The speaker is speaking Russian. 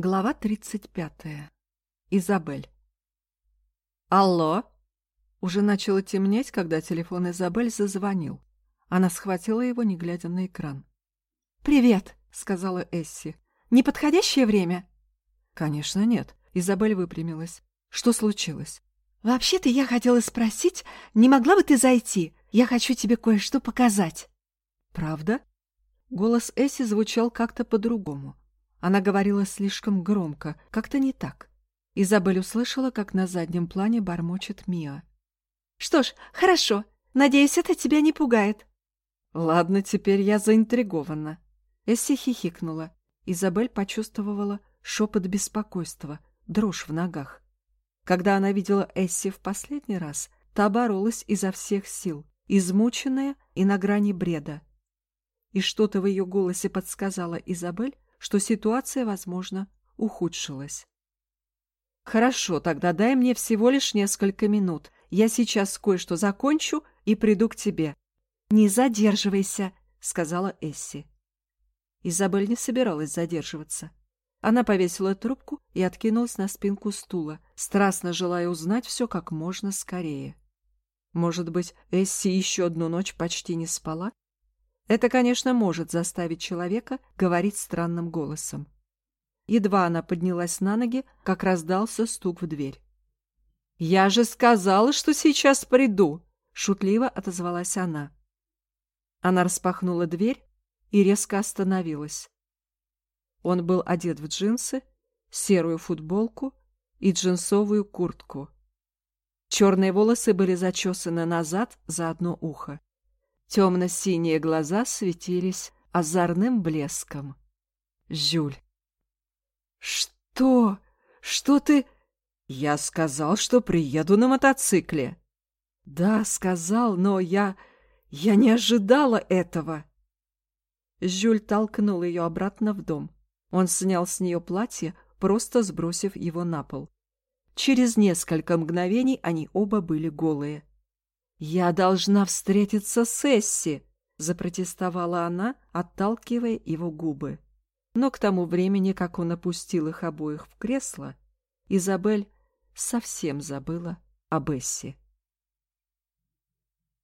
Глава 35. Изабель. «Алло!» Уже начало темнеть, когда телефон Изабель зазвонил. Она схватила его, не глядя на экран. «Привет!» — сказала Эсси. «Неподходящее время?» «Конечно нет». Изабель выпрямилась. «Что случилось?» «Вообще-то я хотела спросить, не могла бы ты зайти? Я хочу тебе кое-что показать». «Правда?» Голос Эсси звучал как-то по-другому. Она говорила слишком громко, как-то не так. Изабель услышала, как на заднем плане бормочет Миа. «Что ж, хорошо. Надеюсь, это тебя не пугает». «Ладно, теперь я заинтригована». Эсси хихикнула. Изабель почувствовала шепот беспокойства, дрожь в ногах. Когда она видела Эсси в последний раз, та боролась изо всех сил, измученная и на грани бреда. И что-то в ее голосе подсказала Изабель, что ситуация, возможно, ухудшилась. «Хорошо, тогда дай мне всего лишь несколько минут. Я сейчас кое-что закончу и приду к тебе». «Не задерживайся», — сказала Эсси. Изабель не собиралась задерживаться. Она повесила трубку и откинулась на спинку стула, страстно желая узнать все как можно скорее. Может быть, Эсси еще одну ночь почти не спала? Это, конечно, может заставить человека говорить странным голосом. Едва она поднялась на ноги, как раздался стук в дверь. «Я же сказала, что сейчас приду!» — шутливо отозвалась она. Она распахнула дверь и резко остановилась. Он был одет в джинсы, серую футболку и джинсовую куртку. Черные волосы были зачесаны назад за одно ухо. Темно-синие глаза светились озорным блеском. Жюль. «Что? Что ты...» «Я сказал, что приеду на мотоцикле». «Да, сказал, но я... я не ожидала этого». Жюль толкнул ее обратно в дом. Он снял с нее платье, просто сбросив его на пол. Через несколько мгновений они оба были голые. «Я должна встретиться с Эсси!» — запротестовала она, отталкивая его губы. Но к тому времени, как он опустил их обоих в кресло, Изабель совсем забыла об Эсси.